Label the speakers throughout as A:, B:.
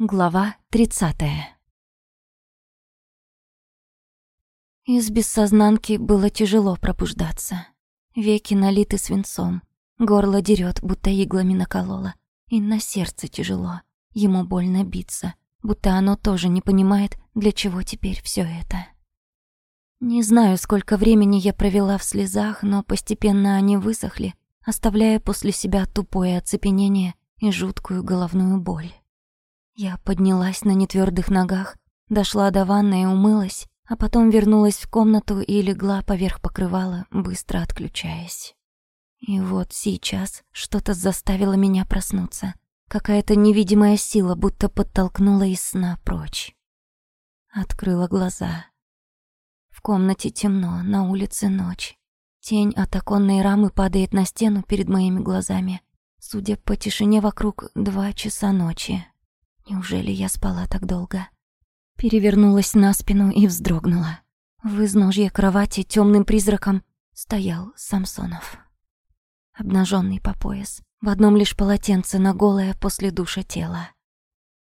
A: Глава 30. Из бессознанки было тяжело пробуждаться. Веки налиты свинцом, горло дерет, будто иглами накололо, и на сердце тяжело. Ему больно биться, будто оно тоже не понимает, для чего теперь все это. Не знаю, сколько времени я провела в слезах, но постепенно они высохли, оставляя после себя тупое оцепенение и жуткую головную боль. Я поднялась на нетвёрдых ногах, дошла до ванной и умылась, а потом вернулась в комнату и легла поверх покрывала, быстро отключаясь. И вот сейчас что-то заставило меня проснуться. Какая-то невидимая сила будто подтолкнула из сна прочь. Открыла глаза. В комнате темно, на улице ночь. Тень от оконной рамы падает на стену перед моими глазами. Судя по тишине вокруг, два часа ночи. Неужели я спала так долго? Перевернулась на спину и вздрогнула. В изножье кровати темным призраком стоял Самсонов. Обнаженный по пояс, в одном лишь полотенце на голое после душа тело.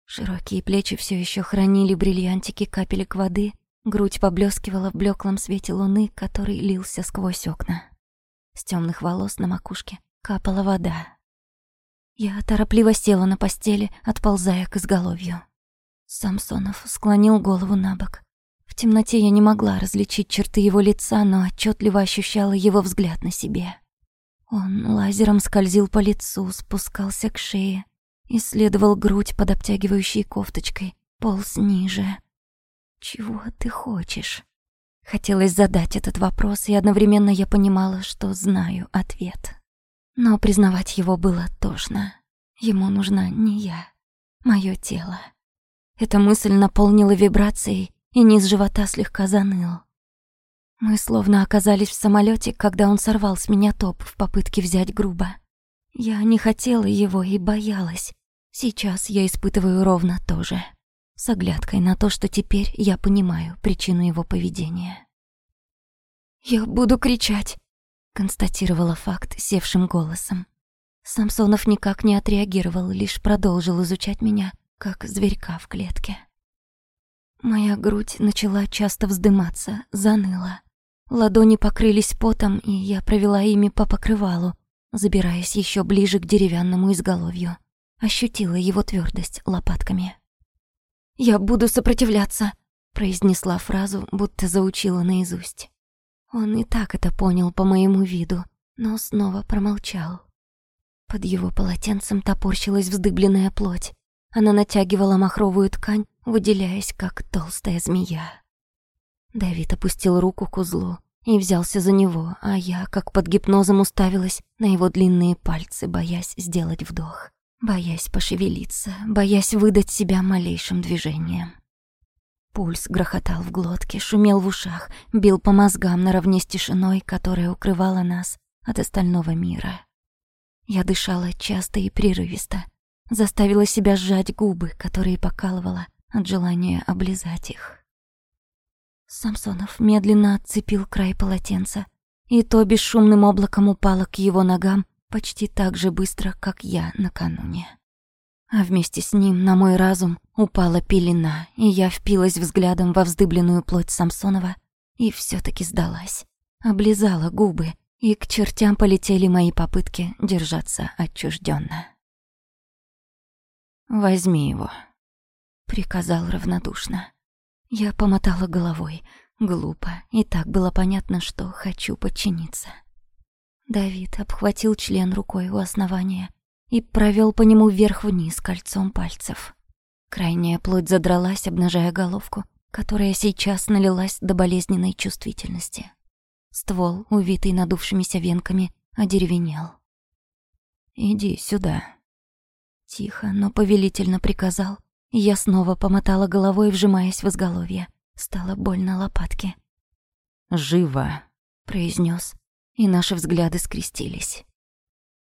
A: Широкие плечи все еще хранили бриллиантики капелек воды, грудь поблескивала в блеклом свете луны, который лился сквозь окна. С темных волос на макушке капала вода, я торопливо села на постели, отползая к изголовью. Самсонов склонил голову на бок. В темноте я не могла различить черты его лица, но отчетливо ощущала его взгляд на себе. Он лазером скользил по лицу, спускался к шее, исследовал грудь под обтягивающей кофточкой, полз ниже. «Чего ты хочешь?» Хотелось задать этот вопрос, и одновременно я понимала, что знаю ответ. Но признавать его было тошно. Ему нужна не я, мое тело. Эта мысль наполнила вибрацией, и низ живота слегка заныл. Мы словно оказались в самолете, когда он сорвал с меня топ в попытке взять грубо. Я не хотела его и боялась. Сейчас я испытываю ровно то же. С оглядкой на то, что теперь я понимаю причину его поведения. «Я буду кричать», констатировала факт севшим голосом. Самсонов никак не отреагировал, лишь продолжил изучать меня, как зверька в клетке. Моя грудь начала часто вздыматься, заныла. Ладони покрылись потом, и я провела ими по покрывалу, забираясь еще ближе к деревянному изголовью. Ощутила его твердость лопатками. «Я буду сопротивляться», — произнесла фразу, будто заучила наизусть. Он и так это понял по моему виду, но снова промолчал. Под его полотенцем топорщилась вздыбленная плоть. Она натягивала махровую ткань, выделяясь, как толстая змея. Давид опустил руку к узлу и взялся за него, а я, как под гипнозом, уставилась на его длинные пальцы, боясь сделать вдох, боясь пошевелиться, боясь выдать себя малейшим движением. Пульс грохотал в глотке, шумел в ушах, бил по мозгам наравне с тишиной, которая укрывала нас от остального мира. Я дышала часто и прерывисто, заставила себя сжать губы, которые покалывала от желания облизать их. Самсонов медленно отцепил край полотенца, и то бесшумным облаком упало к его ногам почти так же быстро, как я накануне. А вместе с ним на мой разум упала пелена, и я впилась взглядом во вздыбленную плоть Самсонова и все таки сдалась. Облизала губы, и к чертям полетели мои попытки держаться отчужденно. «Возьми его», — приказал равнодушно. Я помотала головой, глупо, и так было понятно, что хочу подчиниться. Давид обхватил член рукой у основания и провел по нему вверх-вниз кольцом пальцев. Крайняя плоть задралась, обнажая головку, которая сейчас налилась до болезненной чувствительности. Ствол, увитый надувшимися венками, одеревенел. «Иди сюда». Тихо, но повелительно приказал, я снова помотала головой, вжимаясь в изголовье. Стало больно лопатке. «Живо», — произнес, и наши взгляды скрестились.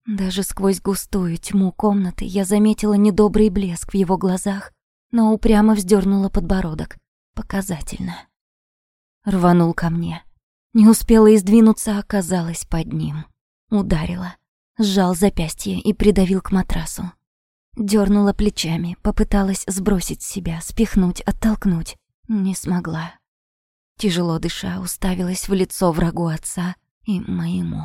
A: Даже сквозь густую тьму комнаты я заметила недобрый блеск в его глазах, но упрямо вздернула подбородок. Показательно. Рванул ко мне. Не успела издвинуться, оказалась под ним. Ударила. Сжал запястье и придавил к матрасу. Дёрнула плечами, попыталась сбросить себя, спихнуть, оттолкнуть. Не смогла. Тяжело дыша, уставилась в лицо врагу отца и моему.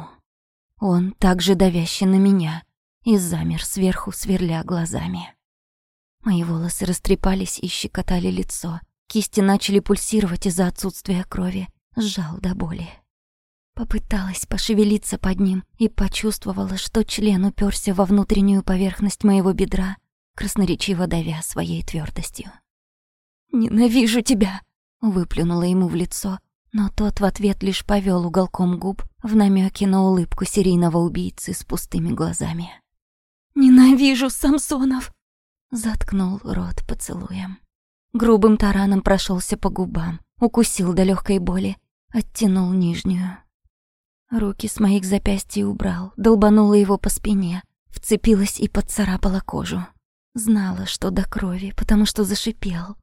A: Он также давяще на меня и замер сверху, сверля глазами. Мои волосы растрепались и щекотали лицо. Кисти начали пульсировать из-за отсутствия крови. Сжал до боли. Попыталась пошевелиться под ним и почувствовала, что член уперся во внутреннюю поверхность моего бедра, красноречиво давя своей твердостью. «Ненавижу тебя!» — выплюнула ему в лицо, но тот в ответ лишь повел уголком губ в намеке на улыбку серийного убийцы с пустыми глазами. «Ненавижу Самсонов!» Заткнул рот поцелуем. Грубым тараном прошелся по губам, укусил до легкой боли, оттянул нижнюю. Руки с моих запястьей убрал, долбанула его по спине, вцепилась и поцарапала кожу. Знала, что до крови, потому что зашипел.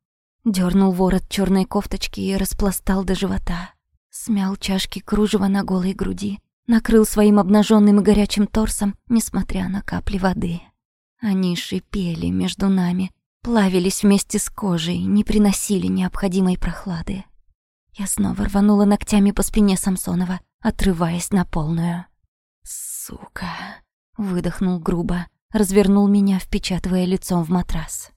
A: Дёрнул ворот черной кофточки и распластал до живота. Смял чашки кружева на голой груди, накрыл своим обнаженным и горячим торсом, несмотря на капли воды. Они шипели между нами, плавились вместе с кожей, не приносили необходимой прохлады. Я снова рванула ногтями по спине Самсонова, отрываясь на полную. «Сука!» — выдохнул грубо, развернул меня, впечатывая лицом в матрас.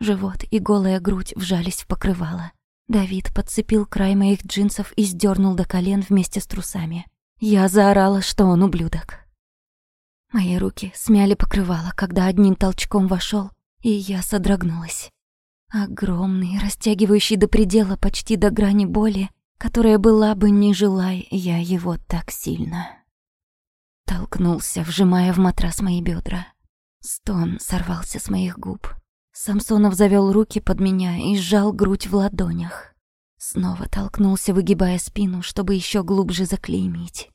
A: Живот и голая грудь вжались в покрывало. Давид подцепил край моих джинсов и сдернул до колен вместе с трусами. Я заорала, что он ублюдок. Мои руки смяли покрывало, когда одним толчком вошел, и я содрогнулась. Огромный, растягивающий до предела почти до грани боли, которая была бы, не желая я его так сильно. Толкнулся, вжимая в матрас мои бедра. Стон сорвался с моих губ. Самсонов завел руки под меня и сжал грудь в ладонях. Снова толкнулся, выгибая спину, чтобы еще глубже заклеймить.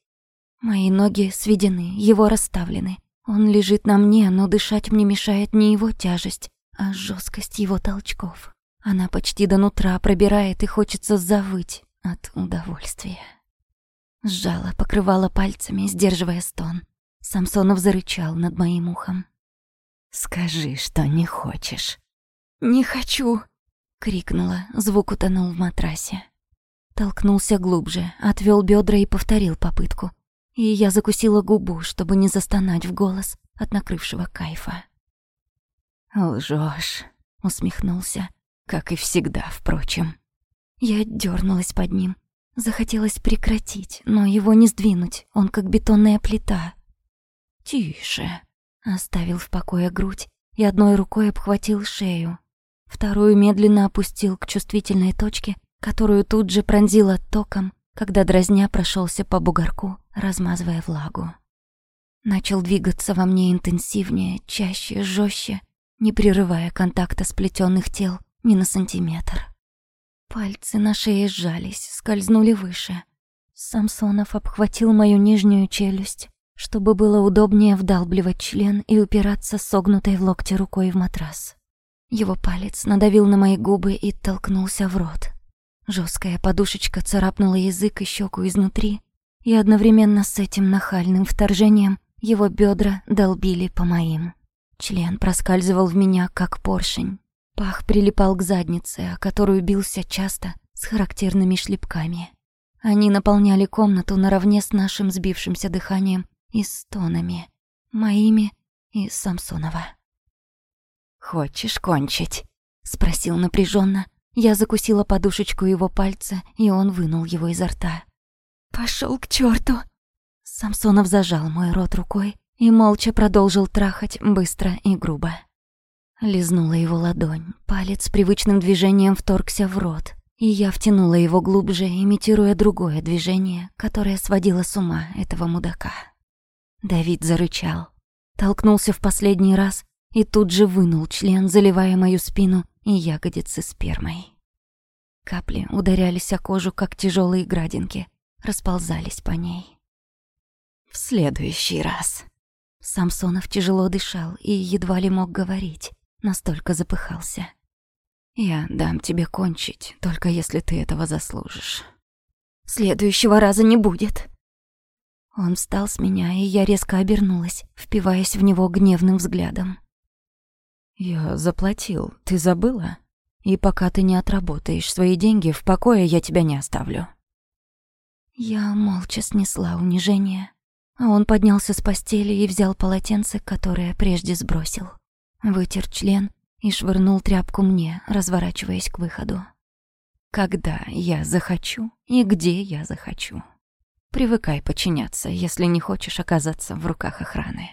A: Мои ноги сведены, его расставлены. Он лежит на мне, но дышать мне мешает не его тяжесть, а жесткость его толчков. Она почти до нутра пробирает и хочется завыть от удовольствия. Сжала, покрывала пальцами, сдерживая стон. Самсонов зарычал над моим ухом. «Скажи, что не хочешь». «Не хочу!» — крикнула, звук утонул в матрасе. Толкнулся глубже, отвел бедра и повторил попытку. И я закусила губу, чтобы не застонать в голос от накрывшего кайфа. Лжешь, усмехнулся, как и всегда, впрочем. Я дернулась под ним. Захотелось прекратить, но его не сдвинуть, он как бетонная плита. «Тише», Оставил в покое грудь и одной рукой обхватил шею. Вторую медленно опустил к чувствительной точке, которую тут же пронзила током, когда дразня прошелся по бугорку, размазывая влагу. Начал двигаться во мне интенсивнее, чаще, жестче, не прерывая контакта сплетенных тел ни на сантиметр. Пальцы на шее сжались, скользнули выше. Самсонов обхватил мою нижнюю челюсть, чтобы было удобнее вдалбливать член и упираться согнутой в локте рукой в матрас. Его палец надавил на мои губы и толкнулся в рот. Жесткая подушечка царапнула язык и щеку изнутри, и одновременно с этим нахальным вторжением его бедра долбили по моим. Член проскальзывал в меня, как поршень. Пах прилипал к заднице, о которую бился часто, с характерными шлепками. Они наполняли комнату наравне с нашим сбившимся дыханием и стонами, моими и Самсонова. «Хочешь кончить?» — спросил напряженно. Я закусила подушечку его пальца, и он вынул его изо рта. Пошел к черту! Самсонов зажал мой рот рукой и молча продолжил трахать быстро и грубо. Лизнула его ладонь, палец привычным движением вторгся в рот, и я втянула его глубже, имитируя другое движение, которое сводило с ума этого мудака. Давид зарычал, толкнулся в последний раз и тут же вынул член, заливая мою спину и ягодицы спермой. Капли ударялись о кожу, как тяжелые градинки, расползались по ней. В следующий раз. Самсонов тяжело дышал и едва ли мог говорить, настолько запыхался. Я дам тебе кончить, только если ты этого заслужишь. Следующего раза не будет. Он встал с меня, и я резко обернулась, впиваясь в него гневным взглядом. «Я заплатил, ты забыла? И пока ты не отработаешь свои деньги, в покое я тебя не оставлю». Я молча снесла унижение, а он поднялся с постели и взял полотенце, которое прежде сбросил. Вытер член и швырнул тряпку мне, разворачиваясь к выходу. Когда я захочу и где я захочу. Привыкай подчиняться, если не хочешь оказаться в руках охраны.